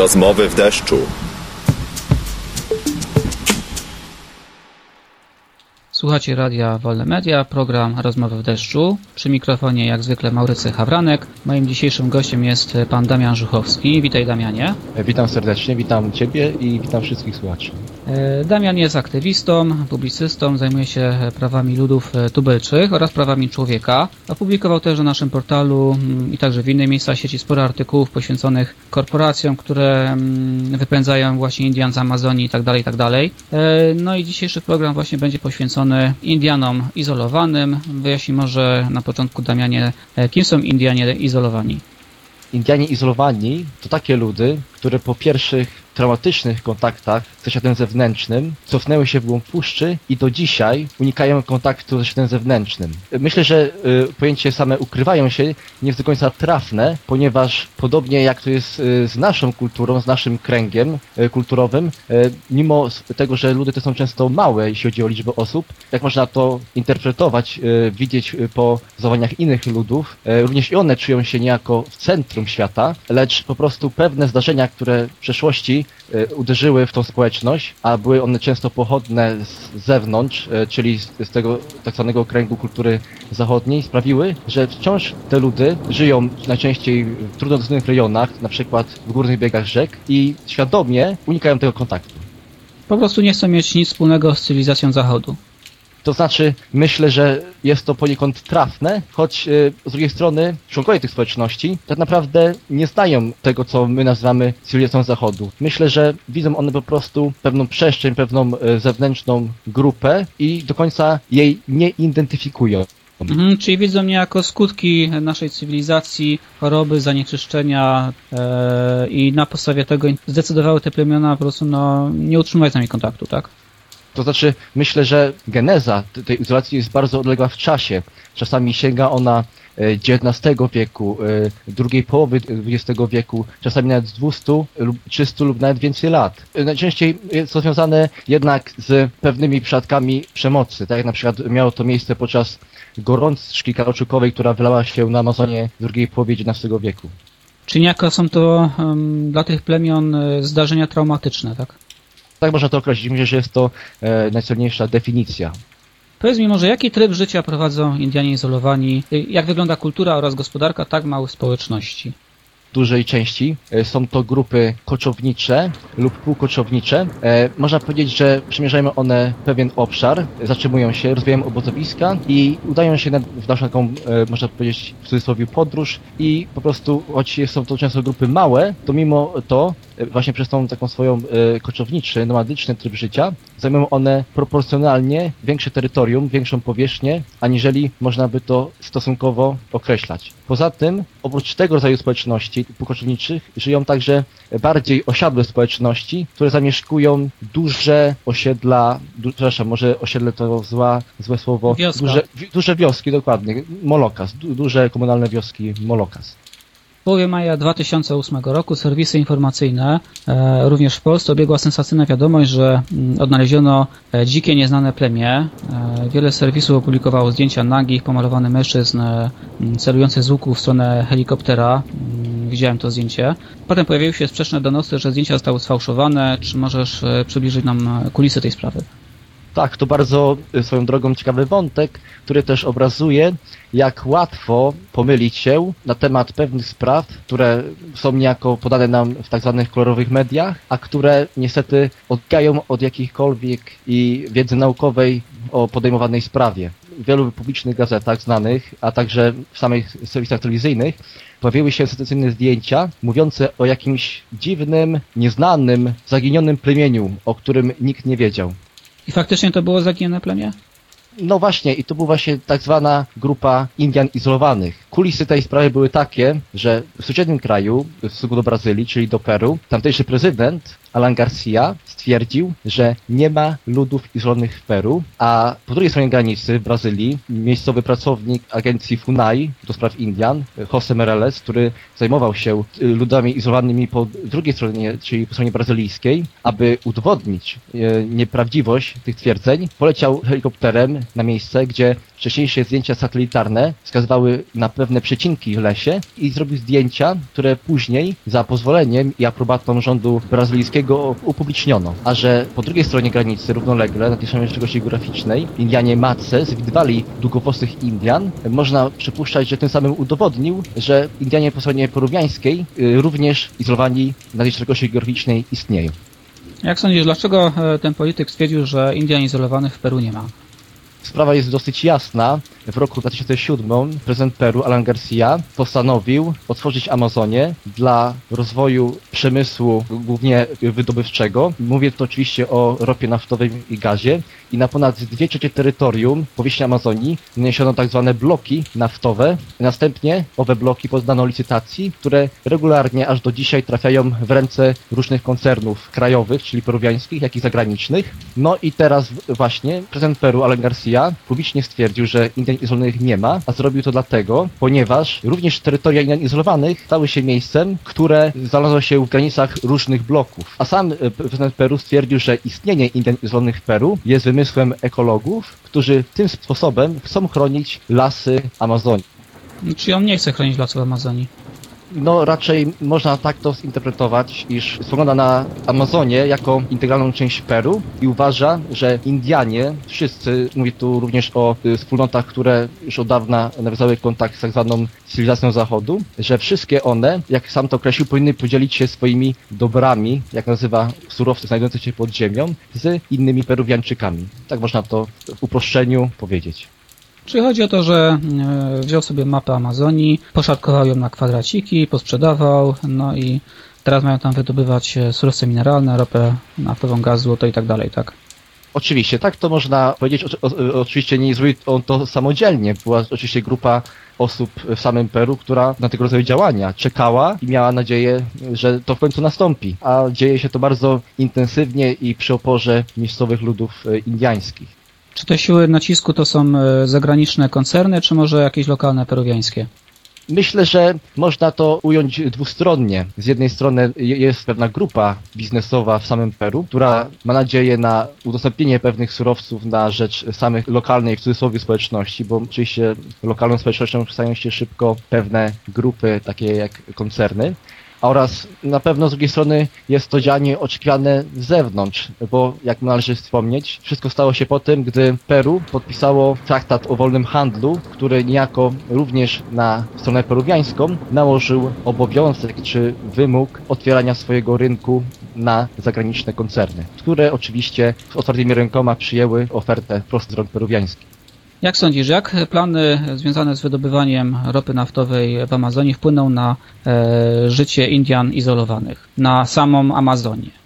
Rozmowy w deszczu. Słuchacie Radia Wolne Media, program Rozmowy w deszczu. Przy mikrofonie jak zwykle Maurycy Hawranek. Moim dzisiejszym gościem jest pan Damian Żuchowski. Witaj Damianie. Witam serdecznie, witam Ciebie i witam wszystkich słuchaczy. E, Damian jest aktywistą, publicystą, zajmuje się prawami ludów e, tubylczych oraz prawami człowieka. Opublikował też na naszym portalu mm, i także w innych miejscach sieci sporo artykułów poświęconych korporacjom, które mm, wypędzają właśnie Indian z Amazonii itd. itd. E, No i dzisiejszy program właśnie będzie poświęcony Indianom izolowanym. Wyjaśnij może na początku Damianie, kim są Indianie izolowani? Indianie izolowani to takie ludy, które po pierwszych traumatycznych kontaktach ze światem zewnętrznym cofnęły się w głąb puszczy i do dzisiaj unikają kontaktu ze światem zewnętrznym. Myślę, że y, pojęcie same ukrywają się nie jest do końca trafne, ponieważ podobnie jak to jest y, z naszą kulturą, z naszym kręgiem y, kulturowym, y, mimo tego, że ludy te są często małe, jeśli chodzi o liczbę osób, jak można to interpretować, y, widzieć y, po zachowaniach innych ludów, również i one czują się niejako w centrum świata, lecz po prostu pewne zdarzenia, które w przeszłości e, uderzyły w tą społeczność, a były one często pochodne z zewnątrz, e, czyli z tego tak zwanego kręgu kultury zachodniej, sprawiły, że wciąż te ludy żyją najczęściej w trudno dostępnych rejonach, na przykład w górnych biegach rzek i świadomie unikają tego kontaktu. Po prostu nie chcą mieć nic wspólnego z cywilizacją Zachodu. To znaczy, myślę, że jest to poniekąd trafne, choć e, z drugiej strony członkowie tych społeczności tak naprawdę nie znają tego, co my nazywamy cywilizacją Zachodu. Myślę, że widzą one po prostu pewną przestrzeń, pewną e, zewnętrzną grupę i do końca jej nie identyfikują. Mhm, czyli widzą niejako skutki naszej cywilizacji, choroby, zanieczyszczenia e, i na podstawie tego zdecydowały te plemiona po prostu no, nie utrzymywać z nami kontaktu, tak? To znaczy, myślę, że geneza te- tej izolacji jest bardzo odległa w czasie. Czasami sięga ona e, XIX wieku, e, drugiej połowy XX wieku, czasami nawet z 200 lub 300 lub nawet więcej lat. E, Najczęściej jest to związane jednak z pewnymi przypadkami przemocy, tak jak na przykład miało to miejsce podczas gorączki kauczukowej, która wylała się na Amazonie w drugiej połowie XIX wieku. Czyli niejako są to em, dla tych plemion e, zdarzenia traumatyczne, tak? Tak można to określić. Myślę, że jest to e, najcelniejsza definicja. Powiedz mi może, jaki tryb życia prowadzą Indianie izolowani, y, jak wygląda kultura oraz gospodarka tak małych społeczności? w dużej części e, są to grupy koczownicze lub półkoczownicze. E, Można powiedzieć, że przemierzają one pewien obszar, zatrzymują się, rozwijają obozowiska i udają się na, w naszą taką, e, można powiedzieć w cudzysłowie, podróż i po prostu, choć są to często grupy małe, to mimo to właśnie przez tą taką swoją e, koczowniczy, nomadyczny tryb życia, zajmują one proporcjonalnie większe terytorium, większą powierzchnię, aniżeli można by to stosunkowo określać. Poza tym, oprócz tego rodzaju społeczności półkoczowniczych, żyją także bardziej osiadłe społeczności, które zamieszkują duże osiedla, du, przepraszam, może osiedle to zła, złe słowo, Wioska. duże, duże wioski, dokładnie, molokas, du, duże komunalne wioski molokas. Połowie maja 2008 roku serwisy informacyjne, e, również w Polsce, obiegła sensacyjna wiadomość, że mm, odnaleziono e, dzikie, nieznane plemię. E, wiele serwisów opublikowało zdjęcia nagich, pomalowanych mężczyzn e, m, celujących z łuku w stronę helikoptera. Mm, Widziałem to zdjęcie. Potem pojawiły się sprzeczne donosy, że zdjęcia zostały sfałszowane. Czy możesz przybliżyć nam kulisy tej sprawy? Tak, to bardzo y, swoją drogą ciekawy wątek, który też obrazuje, jak łatwo pomylić się na temat pewnych spraw, które są niejako podane nam w tak zwanych kolorowych mediach, a które niestety odbiegają od jakichkolwiek i wiedzy naukowej o podejmowanej sprawie. W wielu publicznych gazetach znanych, a także w samych serwisach telewizyjnych pojawiły się sensacyjne zdjęcia mówiące o jakimś dziwnym, nieznanym, zaginionym plemieniu, o którym nikt nie wiedział. I faktycznie to było zaginione plemię? No właśnie, i to była właśnie tak zwana grupa Indian izolowanych. Kulisy tej sprawy były takie, że w sąsiednim kraju, w stosunku do Brazylii, czyli do Peru, tamtejszy prezydent Alan Garcia stwierdził, że nie ma ludów izolowanych w Peru, a po drugiej stronie granicy w Brazylii miejscowy pracownik agencji FUNAI do spraw Indian, Jose Meirelles, który zajmował się y, ludami izolowanymi po drugiej stronie, czyli po stronie brazylijskiej, aby udowodnić e, nieprawdziwość tych twierdzeń, poleciał helikopterem na miejsce, gdzie wcześniejsze zdjęcia satelitarne wskazywały na pewne przecinki w lesie i zrobił zdjęcia, które później za pozwoleniem i aprobatą rządu brazylijskiego upubliczniono. A że po drugiej stronie granicy, równolegle, na tej samej szerokości geograficznej, Indianie Matce zwidywali długowłosych Indian, można przypuszczać, że tym samym udowodnił, że Indianie po stronie peruwiańskiej y, również izolowani na tej szerokości geograficznej istnieją. Jak sądzisz, dlaczego e, ten polityk stwierdził, że Indian izolowanych w Peru nie ma? Sprawa jest dosyć jasna. W roku 2007 prezydent Peru Alan Garcia postanowił otworzyć Amazonię dla rozwoju przemysłu głównie wydobywczego. Mówię tu oczywiście o ropie naftowej i gazie. I na ponad dwie trzecie terytorium powierzchni Amazonii wyniesiono tak zwane bloki naftowe. Następnie owe bloki poddano licytacji, które regularnie aż do dzisiaj trafiają w ręce różnych koncernów krajowych, czyli peruwiańskich, jak i zagranicznych. No i teraz właśnie prezydent Peru Alan Garcia publicznie stwierdził, że Indian izolowanych nie ma, a zrobił to dlatego, ponieważ również terytoria Indian izolowanych stały się miejscem, które znalazło się w granicach różnych bloków. A sam e, prezydent Peru stwierdził, że istnienie Indian izolowanych w Peru jest wymysłem ekologów, którzy tym sposobem chcą chronić lasy Amazonii. Czy on nie chce chronić lasów Amazonii? No raczej można tak to zinterpretować, iż spogląda na Amazonię jako integralną część Peru i uważa, że Indianie, wszyscy, mówię tu również o y, wspólnotach, które już od dawna nawiązały kontakt z tak zwaną cywilizacją Zachodu, że wszystkie one, jak sam to określił, powinny podzielić się swoimi dobrami, jak nazywa surowce znajdujące się pod ziemią, z innymi Peruwianczykami. Tak można to w uproszczeniu powiedzieć. Czyli chodzi o to, że e, wziął sobie mapę Amazonii, poszatkował ją na kwadraciki, posprzedawał, no i teraz mają tam wydobywać e, surowce mineralne, ropę naftową, gaz, złoto i tak dalej, tak? Oczywiście, tak to można powiedzieć. O, o, oczywiście nie zrobił on to samodzielnie. Była oczywiście grupa osób w samym Peru, która na tego rodzaju działania czekała i miała nadzieję, że to w końcu nastąpi. A dzieje się to bardzo intensywnie i przy oporze miejscowych ludów e, indiańskich. Czy te siły nacisku to są e, zagraniczne koncerny, czy może jakieś lokalne peruwiańskie? Myślę, że można to ująć dwustronnie. Z jednej strony jest pewna grupa biznesowa w samym Peru, która ma nadzieję na udostępnienie pewnych surowców na rzecz samych lokalnej, w cudzysłowie, społeczności, bo oczywiście lokalną społecznością stają się szybko pewne grupy, takie jak koncerny oraz na pewno z drugiej strony jest to działanie oczekiwane z zewnątrz, bo jak należy wspomnieć, wszystko stało się po tym, gdy Peru podpisało traktat o wolnym handlu, który niejako również na stronę peruwiańską nałożył obowiązek czy wymóg otwierania swojego rynku na zagraniczne koncerny, które oczywiście z otwartymi rękoma przyjęły ofertę prosto z rąk peruwiańskich. Jak sądzisz, jak plany związane z wydobywaniem ropy naftowej w Amazonii wpłyną na e, życie Indian izolowanych, na samą Amazonię?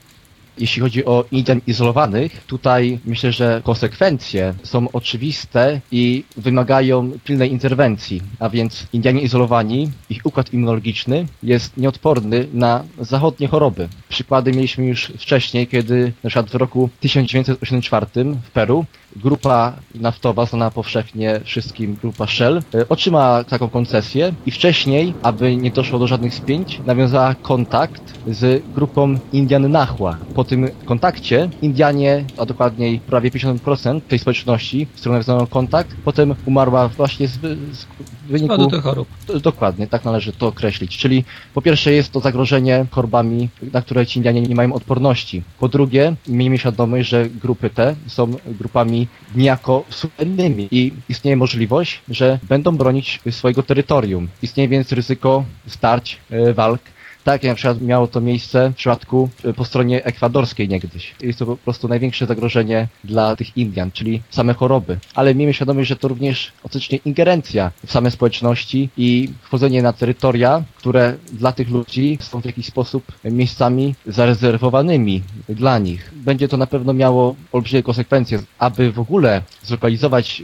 Jeśli chodzi o Indian izolowanych, tutaj myślę, że konsekwencje są oczywiste i wymagają pilnej interwencji, a więc Indianie izolowani, ich układ immunologiczny jest nieodporny na zachodnie choroby. Przykłady mieliśmy już wcześniej, kiedy na przykład w roku 1984 w Peru grupa naftowa, znana powszechnie wszystkim, grupa Shell, e, otrzymała taką koncesję i wcześniej, aby nie doszło do żadnych spięć, nawiązała kontakt z grupą Indian Nahua. Po tym kontakcie Indianie, a dokładniej prawie 50% tej społeczności, z którą nawiązano kontakt, potem umarła właśnie z, z wyniku... Tych chorób. Dokładnie, tak należy to określić. Czyli po pierwsze jest to zagrożenie chorobami, na które ci Indianie nie mają odporności. Po drugie, miejmy świadomość, że grupy te są grupami niejako suwerennymi i istnieje możliwość, że będą bronić swojego terytorium. Istnieje więc ryzyko starć, e, walk tak jak na przykład miało to miejsce w przypadku e, po stronie ekwadorskiej niegdyś. Jest to po prostu największe zagrożenie dla tych Indian, czyli same choroby. Ale miejmy świadomość, że to również ostatecznie ingerencja w same społeczności i wchodzenie na terytoria, które dla tych ludzi są w jakiś sposób miejscami zarezerwowanymi dla nich. Będzie to na pewno miało olbrzymie konsekwencje. Aby w ogóle zlokalizować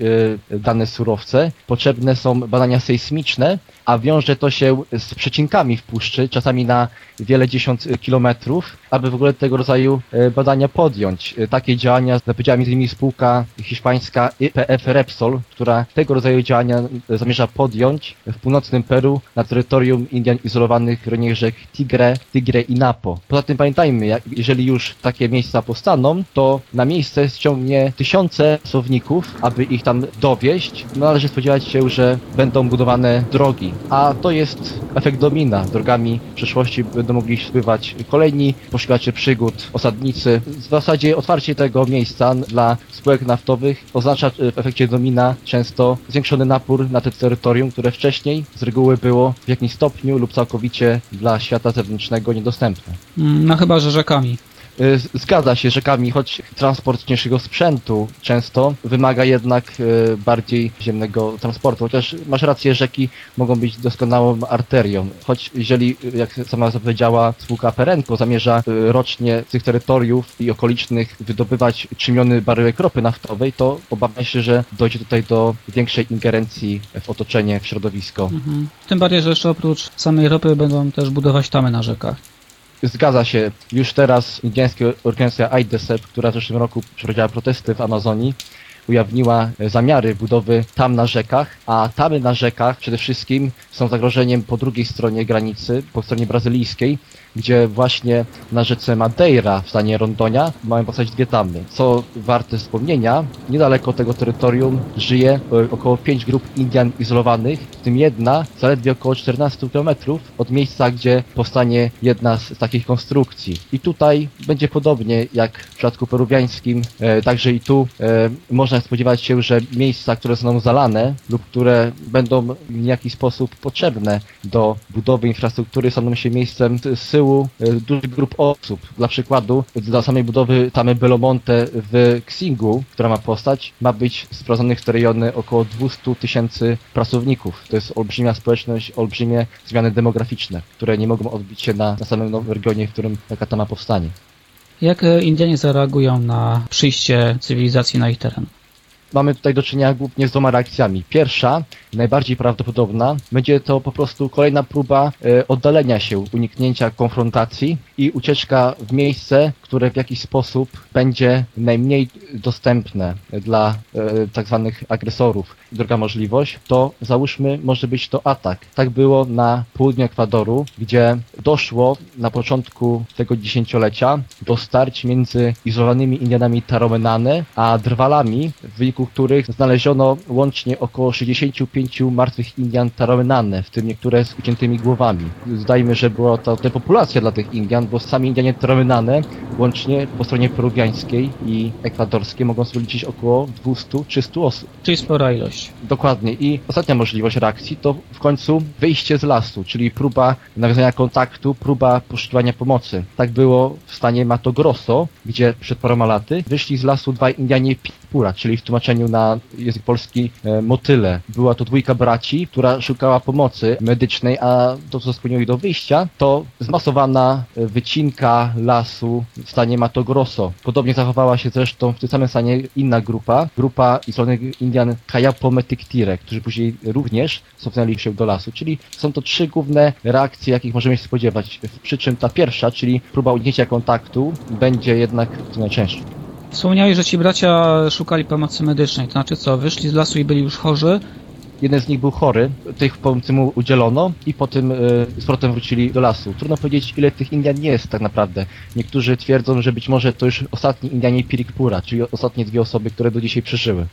e, dane surowce, potrzebne są badania sejsmiczne, a wiąże to się z przecinkami w puszczy, czasami na wiele dziesiąt kilometrów, aby w ogóle tego rodzaju e, badania podjąć. E, Takie działania zapowiedziała m.in. spółka hiszpańska IPF Repsol, która tego rodzaju działania e, zamierza podjąć w północnym Peru na terytorium Indian izolowanych w rzek Tigre, Tigre i Napo. Poza tym pamiętajmy, jak, jeżeli już takie miejsca powstaną, to na miejsce ściągnie tysiące słowników, aby ich tam dowieść. Należy spodziewać się, że będą budowane drogi, a to jest efekt domina. Drogami w przyszłości będą mogli spływać kolejni poszukiwacze przygód, osadnicy. W zasadzie otwarcie tego miejsca dla spółek naftowych oznacza e, w efekcie domina często zwiększony napór na te terytorium, które wcześniej z reguły było w jakimś stopniu lub całkowicie dla świata zewnętrznego niedostępne. Mm, No chyba, że rzekami. Y, Zgadza się, rzekami, choć transport ciężkiego sprzętu często wymaga jednak y, bardziej ziemnego transportu. Chociaż masz rację, rzeki mogą być doskonałą arterią. Choć jeżeli, y, jak sama zapowiedziała spółka Perenco, zamierza rocznie z tych terytoriów i okolicznych wydobywać 3 miliony baryłek ropy naftowej, to obawiam się, że dojdzie tutaj do większej ingerencji w otoczenie, w środowisko. Mhm. Tym bardziej, że jeszcze oprócz samej ropy będą też budować tamy na rzekach. Zgadza się. Już teraz indyjska organizacja IDESEP, która w zeszłym roku przeprowadziła protesty w Amazonii, ujawniła e, zamiary budowy tam na rzekach, a tamy na rzekach przede wszystkim są zagrożeniem po drugiej stronie granicy, po stronie brazylijskiej, gdzie właśnie na rzece Madeira w stanie Rondonia mają powstać dwie tamy. Co warte wspomnienia, niedaleko tego terytorium żyje e, około 5 grup Indian izolowanych, w tym jedna zaledwie około 14 km od miejsca, gdzie powstanie jedna z takich konstrukcji. I tutaj będzie podobnie jak w przypadku peruwiańskim, e, także i tu e, można spodziewać się, że miejsca, które zostaną zalane lub które będą w niejaki sposób potrzebne do budowy infrastruktury, staną się miejscem syłu e, dużych grup osób. Dla przykładu, dla samej budowy tamy Belomonte w Xingu, która ma powstać, ma być sprowadzonych w te rejony około 200 tysięcy pracowników. To jest olbrzymia społeczność, olbrzymie zmiany demograficzne, które nie mogą odbić się na, na samym nowym regionie, w którym taka tama powstanie. Jak e, Indianie zareagują na przyjście cywilizacji na ich teren? Mamy tutaj do czynienia głównie z dwoma reakcjami. Pierwsza, najbardziej prawdopodobna, będzie to po prostu kolejna próba e, oddalenia się, uniknięcia konfrontacji i ucieczka w miejsce, które w jakiś sposób będzie najmniej dostępne dla e, tak zwanych agresorów. Druga możliwość to załóżmy może być to atak. Tak było na południu Ekwadoru, gdzie doszło na początku tego dziesięciolecia do starć między izolowanymi Indianami Taromenane a drwalami, w wyniku których znaleziono łącznie około 65 martwych Indian Taromenane, w tym niektóre z uciętymi głowami. Zdajmy, że była to depopulacja dla tych Indian, bo sami Indianie Taromenane łącznie po stronie peruwiańskiej i ekwadorskiej mogą sobie liczyć około 200-300 osób. Czyli spora ilość. Dokładnie. I ostatnia możliwość reakcji to w końcu wyjście z lasu, czyli próba nawiązania kontaktu, próba poszukiwania pomocy. Tak było w stanie Mato Grosso, gdzie przed paroma laty wyszli z lasu dwaj Indianie Czyli w tłumaczeniu na język polski e, motyle. Była to dwójka braci, która szukała pomocy medycznej, a to, co skłoniło ich do wyjścia, to zmasowana e, wycinka lasu w stanie Mato Grosso. Podobnie zachowała się zresztą w tym samym stanie inna grupa, grupa izolowanych Indian Kayapo Metyktire, którzy później również cofnęli się do lasu. Czyli są to trzy główne reakcje, jakich możemy się spodziewać. Przy czym ta pierwsza, czyli próba uniknięcia kontaktu, będzie jednak najczęściej. Wspomniałeś, że ci bracia szukali pomocy medycznej. To znaczy co, wyszli z lasu i byli już chorzy? Jeden z nich był chory, tych pomocy mu udzielono i potem y, z powrotem wrócili do lasu. Trudno powiedzieć, ile tych Indian jest tak naprawdę. Niektórzy twierdzą, że być może to już ostatni Indianie Pirikpura, czyli ostatnie dwie osoby, które do dzisiaj przeżyły.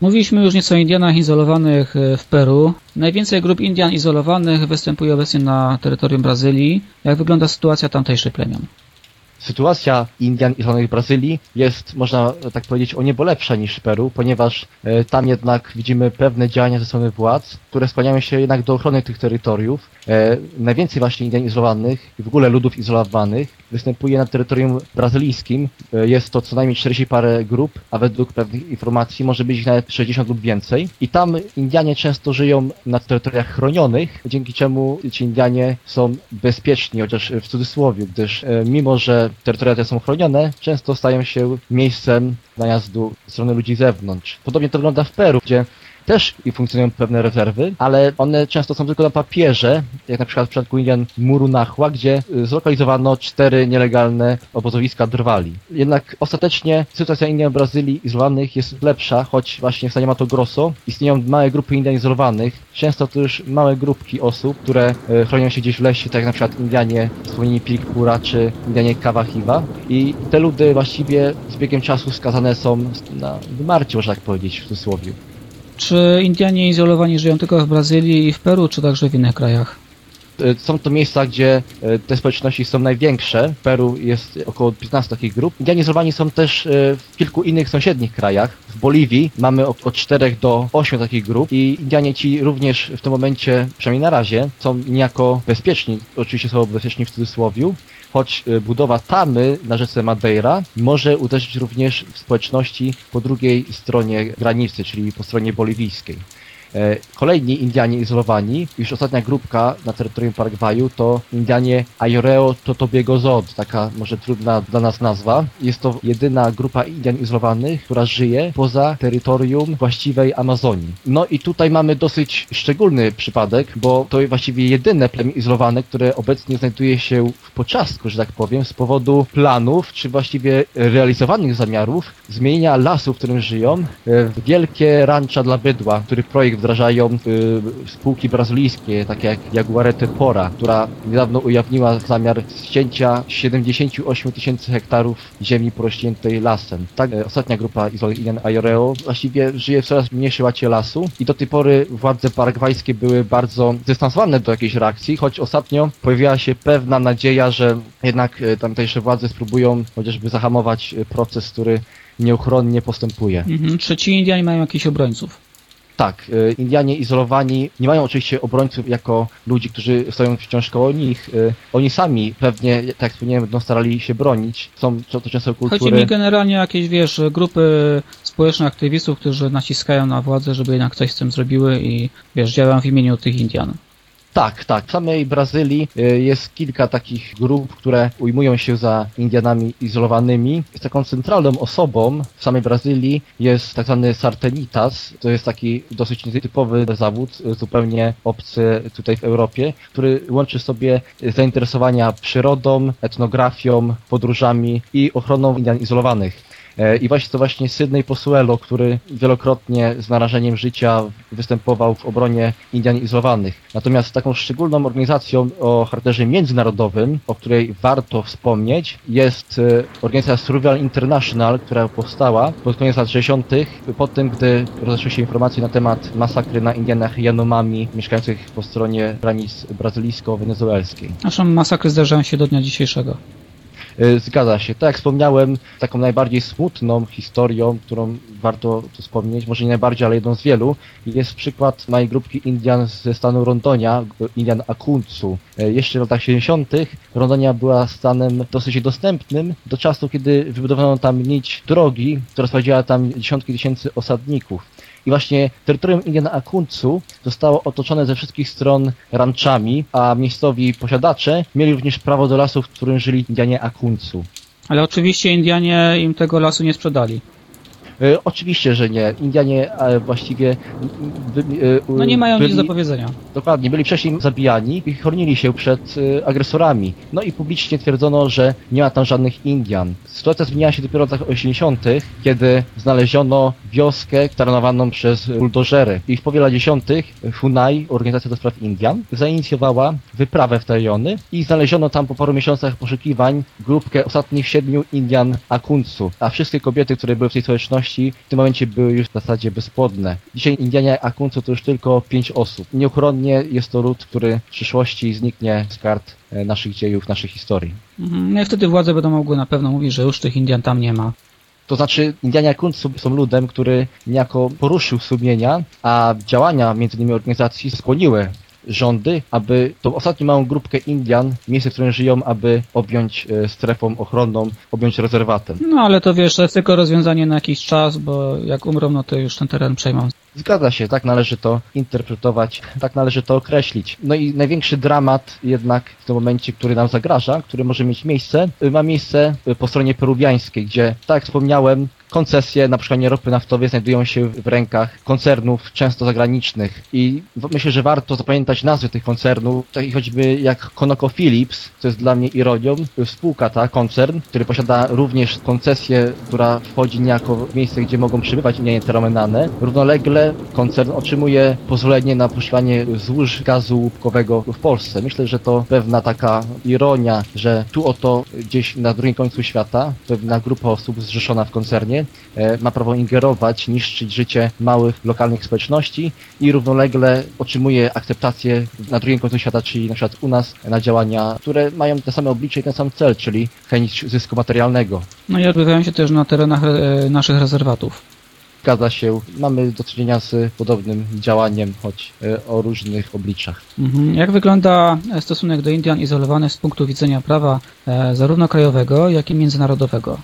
Mówiliśmy już nieco o Indianach izolowanych e, w Peru. Najwięcej grup Indian izolowanych występuje obecnie na terytorium Brazylii. Jak wygląda sytuacja tamtejszych plemion? Sytuacja Indian izolowanych w Brazylii jest, można tak powiedzieć, o niebo lepsza niż w Peru, ponieważ e, tam jednak widzimy pewne działania ze strony władz, które skłaniają się jednak do ochrony tych terytoriów. E, najwięcej właśnie Indian izolowanych i w ogóle ludów izolowanych występuje na terytorium brazylijskim. E, jest to co najmniej 40 parę grup, a według pewnych informacji może być ich nawet 60 lub więcej. I tam Indianie często żyją na terytoriach chronionych, dzięki czemu ci Indianie są bezpieczni, chociaż w cudzysłowie, gdyż mimo, że terytoria te są chronione, często stają się miejscem najazdu ze strony ludzi z zewnątrz. Podobnie to wygląda w Peru, gdzie też i funkcjonują pewne rezerwy, ale one często są tylko na papierze, jak na przykład w przypadku Indian Muru Nachła, gdzie y, zlokalizowano cztery nielegalne obozowiska drwali. Jednak ostatecznie sytuacja Indian w Brazylii izolowanych jest lepsza, choć właśnie w stanie Mato Grosso istnieją małe grupy Indian izolowanych, często to już małe grupki osób, które y, chronią się gdzieś w lesie, tak jak na przykład Indianie wspomnieni Pirkpura czy Indianie Kawahiva i te ludy właściwie z biegiem czasu skazane są na wymarcie, można tak powiedzieć w cudzysłowie. Czy Indianie izolowani żyją tylko w Brazylii i w Peru, czy także w innych krajach? E, Są to miejsca, gdzie e, te społeczności są największe. W Peru jest około 15 takich grup. Indianie izolowani są też e, w kilku innych sąsiednich krajach. W Boliwii mamy od od 4 do 8 takich grup i Indianie ci również w tym momencie, przynajmniej na razie, są niejako bezpieczni. Oczywiście są bezpieczni w cudzysłowiu, choć e, budowa tamy na rzece Madeira może uderzyć również w społeczności po drugiej stronie granicy, czyli po stronie boliwijskiej. E, Kolejni Indianie izolowani, już ostatnia grupka na terytorium Paragwaju to Indianie Ayoreo Totobiego Zod, taka może trudna dla nas nazwa. Jest to jedyna grupa Indian izolowanych, która żyje poza terytorium właściwej Amazonii. No i tutaj mamy dosyć szczególny przypadek, bo to właściwie jedyne plemię izolowane, które obecnie znajduje się w poczastku, że tak powiem, z powodu planów, czy właściwie realizowanych zamiarów zmienienia lasu, w którym żyją, e, w wielkie rancza dla bydła, który projekt wdrażają y, spółki brazylijskie, takie jak Jaguarete Pora, która niedawno ujawniła zamiar ścięcia 78 tysięcy hektarów ziemi porośniętej lasem. Tak, e, ostatnia grupa Izolian Ayoreo właściwie żyje w coraz mniejszej łacie lasu i do tej pory władze paragwajskie były bardzo zdystansowane do jakiejś reakcji, choć ostatnio pojawiła się pewna nadzieja, że jednak e, tamtejsze władze spróbują chociażby zahamować e, proces, który nieuchronnie postępuje. Mhm. Czy ci mają jakichś obrońców? Tak, y, Indianie izolowani nie mają oczywiście obrońców jako ludzi, którzy stoją wciąż koło nich. Y, Oni sami pewnie, tak jak wspomniałem, będą starali się bronić. Są to to często Chodzi kultury... mi generalnie o jakieś, wiesz, grupy społecznych aktywistów, którzy naciskają na władzę, żeby jednak coś z tym zrobiły i, wiesz, działają w imieniu tych Indian. Tak, tak. W samej Brazylii y, jest kilka takich grup, które ujmują się za Indianami izolowanymi. Taką centralną osobą w samej Brazylii jest tak zwany Sartenitas. To jest taki dosyć nietypowy zawód, y, zupełnie obcy tutaj w Europie, który łączy sobie zainteresowania przyrodą, etnografią, podróżami i ochroną Indian izolowanych. E, I właśnie to właśnie Sydney Posuelo, który wielokrotnie z narażeniem życia występował w obronie Indian izolowanych. Natomiast taką szczególną organizacją o charakterze międzynarodowym, o której warto wspomnieć, jest e, organizacja Survival International, która powstała pod koniec lat 60. po tym, gdy rozeszły się informacje na temat masakry na Indianach Janomami mieszkających po stronie granic brazylijsko-wenezuelskiej. Zresztą masakry zdarzają się do dnia dzisiejszego. Y, Zgadza się. Tak jak wspomniałem, taką najbardziej smutną historią, którą warto tu wspomnieć, może nie najbardziej, ale jedną z wielu, jest przykład małej grupki Indian ze stanu Rondonia, Indian Akuncu. Y, Jeszcze w latach 70. Rondonia była stanem dosyć dostępnym do czasu, kiedy wybudowano tam nić drogi, która sprowadziła tam dziesiątki tysięcy osadników. I właśnie terytorium Indiana Akuncu zostało otoczone ze wszystkich stron ranczami, a miejscowi posiadacze mieli również prawo do lasu, w którym żyli Indianie Akuncu. Ale oczywiście Indianie im tego lasu nie sprzedali. E, oczywiście, że nie. Indianie e, właściwie... Wy, e, No nie mają byli, nic do powiedzenia. Dokładnie, byli wcześniej zabijani i chronili się przed agresorami. No i publicznie twierdzono, że nie ma tam żadnych Indian. Sytuacja zmieniła się dopiero w latach 80., kiedy znaleziono wioskę terenowaną przez buldożery. I w połowie lat 10. FUNAI, Organizacja do Spraw Indian, zainicjowała wyprawę w te rejony i znaleziono tam po paru miesiącach poszukiwań grupkę ostatnich siedmiu Indian Akuncu, a wszystkie kobiety, które były w tej społeczności w tym momencie były już w zasadzie bezpłodne. Dzisiaj Indianie Akuncu to już tylko pięć osób. Nieuchronnie jest to lud, który w przyszłości zniknie z kart e, naszych dziejów, naszej historii. Mhm. No i wtedy władze będą mogły na pewno mówić, że już tych Indian tam nie ma. To znaczy Indianie Akuncu są ludem, który niejako poruszył sumienia, a działania między innymi organizacji skłoniły rządy, aby tą ostatnią małą grupkę Indian, miejsce, w którym żyją, aby objąć e, strefą ochronną, objąć rezerwatem. No ale to wiesz, to jest tylko rozwiązanie na jakiś czas, bo jak umrą, no to już ten teren przejmą. Zgadza się, tak należy to interpretować, tak należy to określić. No i największy dramat jednak w tym momencie, który nam zagraża, który może mieć miejsce, ma miejsce po stronie peruwiańskiej, gdzie, tak jak wspomniałem, koncesje na przykład ropy naftowej znajdują się w rękach koncernów często zagranicznych i myślę, że warto zapamiętać nazwy tych koncernów, takich choćby jak ConocoPhillips, co jest dla mnie ironią, spółka ta, koncern, który posiada również koncesję, która wchodzi niejako w miejsce, gdzie mogą przybywać Indianie terminalne. Równolegle koncern otrzymuje pozwolenie na poszukiwanie złóż gazu łupkowego w Polsce. Myślę, że to pewna taka ironia, że tu oto gdzieś na drugim końcu świata pewna grupa osób zrzeszona w koncernie e, ma prawo ingerować, niszczyć życie małych, lokalnych społeczności i równolegle otrzymuje akceptację na drugim końcu świata, czyli na przykład u nas, na działania, które mają te same oblicze i ten sam cel, czyli chęć zysku materialnego. No i odbywają się też na terenach e, naszych rezerwatów. Zgadza się. Mamy do czynienia z podobnym działaniem, choć e, o różnych obliczach. Mhm. Jak wygląda stosunek do Indian izolowany z punktu widzenia prawa zarówno krajowego, jak i międzynarodowego?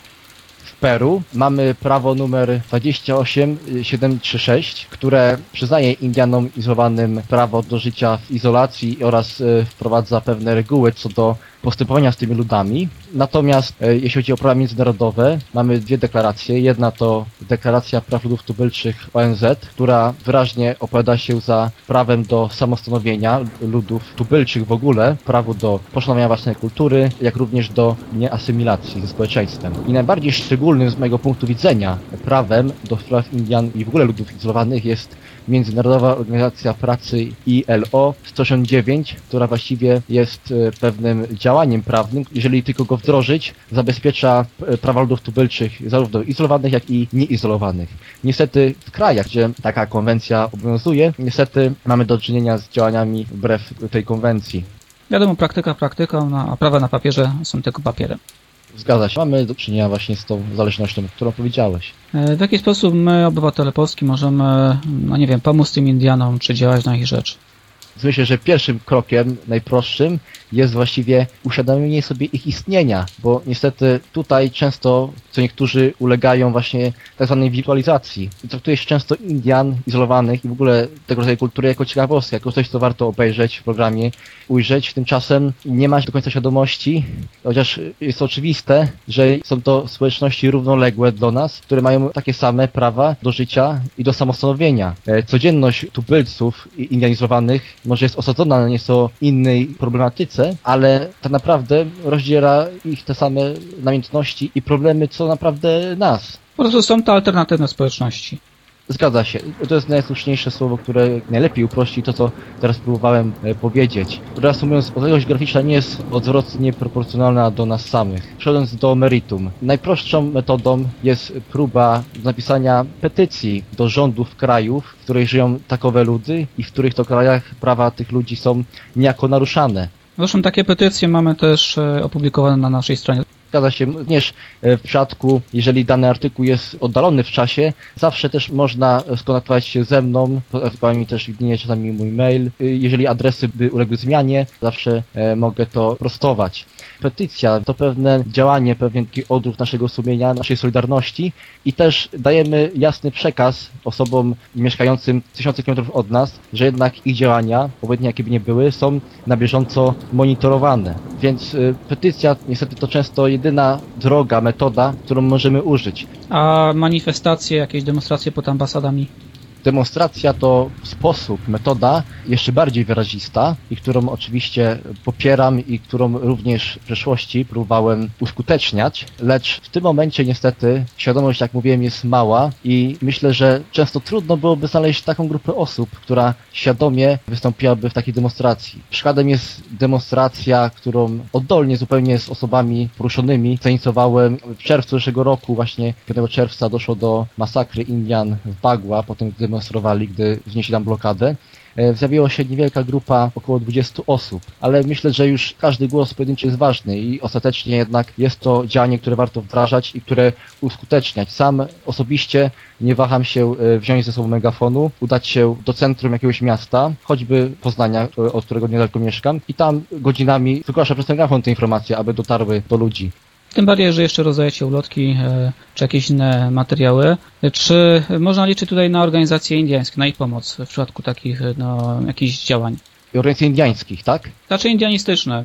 Peru. Mamy prawo numer 28736, które przyznaje Indianom izolowanym prawo do życia w izolacji oraz e, wprowadza pewne reguły co do postępowania z tymi ludami. Natomiast e, jeśli chodzi o prawa międzynarodowe, mamy dwie deklaracje. Jedna to deklaracja praw ludów tubylczych ONZ, która wyraźnie opowiada się za prawem do samostanowienia ludów tubylczych w ogóle, prawo do poszanowania własnej kultury, jak również do nieasymilacji ze społeczeństwem. I najbardziej szczególnym z mojego punktu widzenia prawem do praw Indian i w ogóle ludów izolowanych jest Międzynarodowa Organizacja Pracy ILO 189, która właściwie jest e, pewnym działaniem prawnym, jeżeli tylko go wdrożyć, zabezpiecza e, prawa ludów tubylczych, zarówno izolowanych, jak i nieizolowanych. Niestety w krajach, gdzie taka konwencja obowiązuje, niestety mamy do czynienia z działaniami wbrew tej konwencji. Wiadomo, praktyka praktyką, no, a prawa na papierze są tylko papierem. Zgadza się. Mamy do czynienia właśnie z tą zależnością, którą powiedziałeś. E, w jaki sposób my, obywatele Polski, możemy, no nie wiem, pomóc tym Indianom, czy działać na ich rzecz? Myślę, że pierwszym krokiem, najprostszym, jest właściwie uświadomienie sobie ich istnienia, bo niestety tutaj często, co niektórzy ulegają właśnie tak zwanej wirtualizacji. Traktuje się często Indian izolowanych i w ogóle tego rodzaju kultury jako ciekawostkę, jako coś, co warto obejrzeć w programie, ujrzeć. Tymczasem nie ma do końca świadomości, chociaż jest oczywiste, że są to społeczności równoległe do nas, które mają takie same prawa do życia i do samostanowienia. E, codzienność tubylców indianizowanych może jest osadzona na nieco innej problematyce, ale tak naprawdę rozdziela ich te same namiętności i problemy, co naprawdę nas. Po prostu są to alternatywne społeczności. Zgadza się. To jest najsłuszniejsze słowo, które najlepiej uprości to, co teraz próbowałem e, powiedzieć. Reasumując, odległość graficzna nie jest odwrotnie proporcjonalna do nas samych. Przechodząc do meritum. Najprostszą metodą jest próba napisania petycji do rządów krajów, w których żyją takowe ludy i w których to krajach prawa tych ludzi są niejako naruszane. Zresztą takie petycje mamy też e, opublikowane na naszej stronie. Zgadza się również e, w przypadku, jeżeli dany artykuł jest oddalony w czasie, zawsze też można skontaktować się ze mną, mi też widnieje czasami mój mail. E, jeżeli adresy by uległy zmianie, zawsze e, mogę to prostować. Petycja to pewne działanie, pewien odruch naszego sumienia, naszej solidarności i też dajemy jasny przekaz osobom mieszkającym tysiące kilometrów od nas, że jednak ich działania, obojętnie jakie by nie były, są na bieżąco monitorowane. Więc petycja niestety to często jedyna droga, metoda, którą możemy użyć. A manifestacje, jakieś demonstracje pod ambasadami? Demonstracja to sposób, metoda jeszcze bardziej wyrazista i którą oczywiście popieram i którą również w przeszłości próbowałem uskuteczniać, lecz w tym momencie niestety świadomość, jak mówiłem, jest mała i myślę, że często trudno byłoby znaleźć taką grupę osób, która świadomie wystąpiłaby w takiej demonstracji. Przykładem jest demonstracja, którą oddolnie zupełnie z osobami poruszonymi zainicjowałem w czerwcu zeszłego roku, właśnie 5 czerwca doszło do masakry Indian w Bagua, potem demonstrowali, gdy wnieśli tam blokadę. E, zjawiła się niewielka grupa, około 20 osób, ale myślę, że już każdy głos pojedynczy jest ważny i ostatecznie jednak jest to działanie, które warto wdrażać i które uskuteczniać. Sam osobiście nie waham się e, wziąć ze sobą megafonu, udać się do centrum jakiegoś miasta, choćby Poznania, e, od którego niedaleko mieszkam i tam godzinami wygłaszam przez megafon te informacje, aby dotarły do ludzi. Tym bardziej, że jeszcze rozdajecie ulotki e, czy jakieś inne materiały. Czy można liczyć tutaj na organizacje indiańskie, na ich pomoc w przypadku takich no, jakichś działań? Organizacji indiańskich, tak? Znaczy indianistyczne.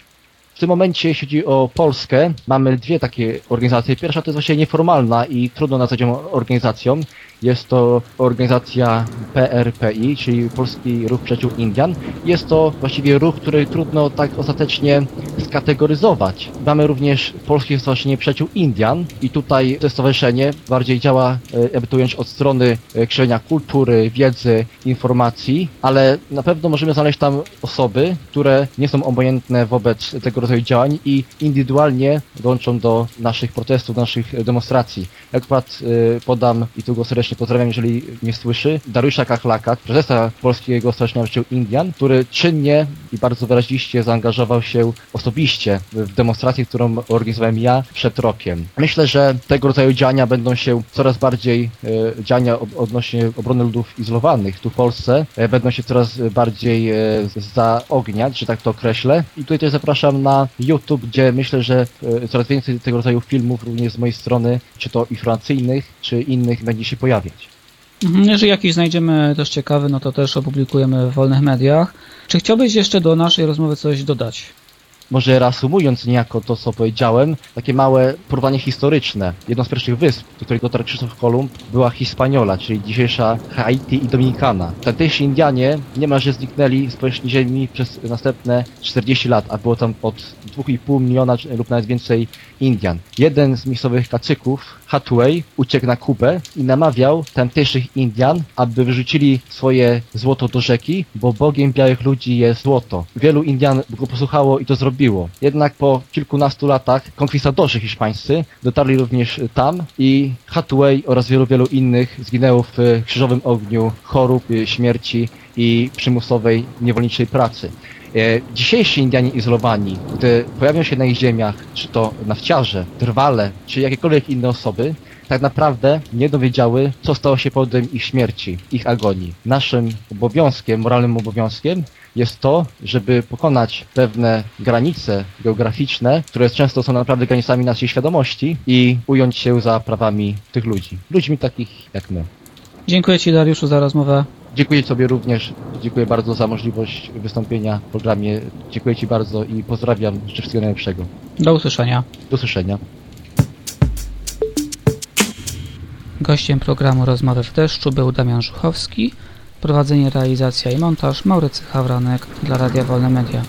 W tym momencie, jeśli chodzi o Polskę, mamy dwie takie organizacje. Pierwsza to jest właśnie nieformalna i trudno nazwać ją organizacją. Jest to organizacja PRPI, czyli Polski Ruch Przyjaciół Indian. Jest to właściwie ruch, który trudno tak ostatecznie skategoryzować. Mamy również Polskie Stowarzyszenie Przyjaciół Indian i tutaj to stowarzyszenie bardziej działa, e, ująć, od strony e, krzewienia kultury, wiedzy, informacji, ale na pewno możemy znaleźć tam osoby, które nie są obojętne wobec tego rodzaju działań i indywidualnie dołączą do naszych protestów, do naszych demonstracji. Jak przykład e, podam i tu go serdecznie pozdrawiam, jeżeli mnie słyszy, Dariusza Kachlaka, prezesa Polskiego Stowarzyszenia Przyjaciół Indian, który czynnie i bardzo wyraziście zaangażował się osobiście w demonstrację, którą organizowałem ja przed rokiem. Myślę, że tego rodzaju działania będą się coraz bardziej, e, działania od- odnośnie obrony ludów izolowanych tu w Polsce, e, będą się coraz bardziej e, zaogniać, że tak to określę. I tutaj też zapraszam na YouTube, gdzie myślę, że e, coraz więcej tego rodzaju filmów również z mojej strony, czy to informacyjnych, czy innych, będzie się pojawiać. Mhm, Jeżeli jakiś znajdziemy też ciekawy, no to też opublikujemy w wolnych mediach. Czy chciałbyś jeszcze do naszej rozmowy coś dodać? Może reasumując niejako to, co powiedziałem, takie małe porównanie historyczne. Jedną z pierwszych wysp, do której dotarł Krzysztof Kolumb, była Hispaniola, czyli dzisiejsza Haiti i Dominikana. Tamtejsi Indianie niemalże zniknęli z powierzchni ziemi przez następne 40 lat, a było tam od 2,5 miliona lub nawet więcej Indian. Jeden z miejscowych kacyków, Hathaway, uciekł na Kubę i namawiał tamtejszych Indian, aby wyrzucili swoje złoto do rzeki, bo bogiem białych ludzi jest złoto. Wielu Indian go posłuchało i to zrobiło. Jednak po kilkunastu latach konkwistadorzy hiszpańscy dotarli również tam i Hathaway oraz wielu, wielu innych zginęło w krzyżowym ogniu chorób, e, śmierci i przymusowej niewolniczej pracy. E, Dzisiejsi Indianie izolowani, gdy pojawią się na ich ziemiach, czy to nafciarze, drwale, czy jakiekolwiek inne osoby, tak naprawdę nie dowiedziały, co stało się powodem ich śmierci, ich agonii. Naszym obowiązkiem, moralnym obowiązkiem jest to, żeby pokonać pewne granice geograficzne, które często są naprawdę granicami naszej świadomości i ująć się za prawami tych ludzi. Ludźmi takich jak my. Dziękuję Ci Dariuszu za rozmowę. Dziękuję Tobie również. Dziękuję bardzo za możliwość wystąpienia w programie. Dziękuję Ci bardzo i pozdrawiam. Życzę wszystkiego najlepszego. Do usłyszenia. Do usłyszenia. Gościem programu Rozmowy w deszczu był Damian Żuchowski. Prowadzenie, realizacja i montaż Maurycy Hawranek dla Radia Wolne Media.